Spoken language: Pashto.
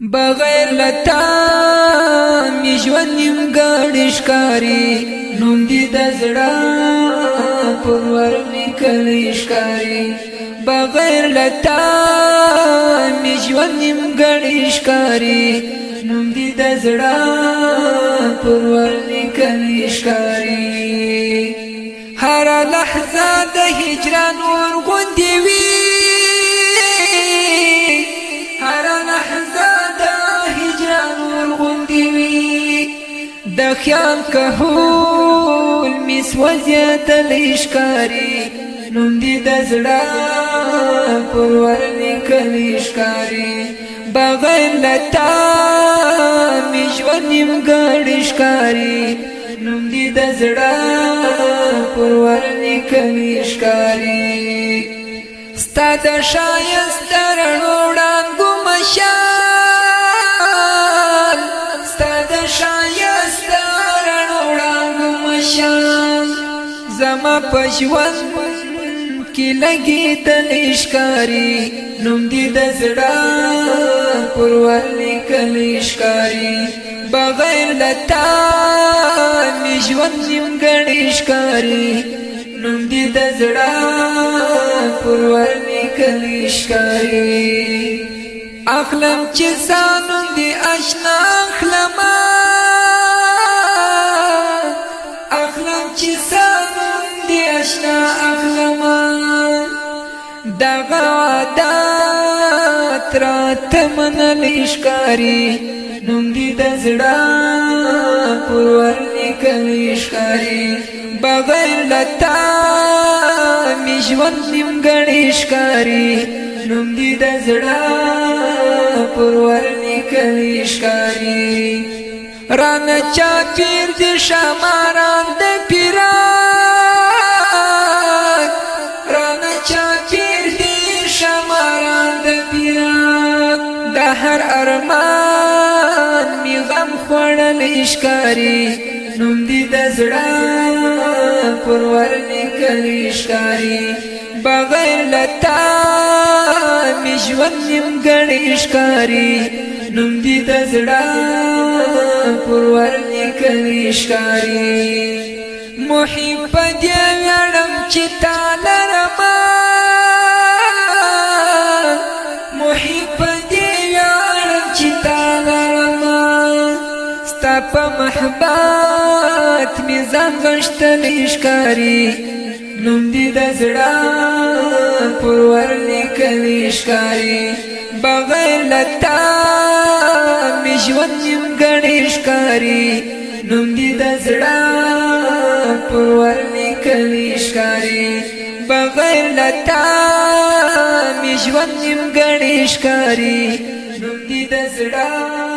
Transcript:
بغیر لتا می ژوند نیمګړی ښکاری نوم دې د زړه پرور لیکلی ښکاری بغیر لتا می ژوند نیمګړی ښکاری نوم دې د زړه پرور لیکلی ښکاری هر لحظه د هجران ور غوندې وی تور غوندي وي د خیال کهول می سوځي تلشکاري نوم دې د زړه پرور نکلشکاري بغیر لتا می ژوند نمګړشکاري نوم دې د زړه پرور نکلشکاري ستاد شایست ترنوړان ګمشه شایسته رڼوړنګ مشال زما پښوند کې لګي تلشکاری نوم دې د زړه پر ولې کلشکاری بغیر لتا نشوند نیم غنشکاری نوم دې د زړه پر ولې کلشکاری اخلم چې سانوم دې آشنا اخلمه دغه عادت رات منل اشکاری نوم دې د زړه پرور لیکل اشکاری بغیر لتا می ژوند نیمګړی اشکاری نوم دې د زړه پرور لیکل اشکاری ران چا پیر دې شماران هر ارمان می غم خوړل اشکاری نوم دې د زړه پرور نکړي اشکاری بغیر لتا می ژوند نیم ګړې اشکاری نوم دې د زړه پرور نکړي اشکاری محب دې وړم چې تا لرم محب په محبت می ځان غشتلې ښکاری نوم دې د زړه پرور لیکلې ښکاری بغیر لتا می ژوند نیم غړې ښکاری نوم دې د زړه پرور لیکلې ښکاری بغیر لتا می ژوند نیم غړې ښکاری نوم دې د زړه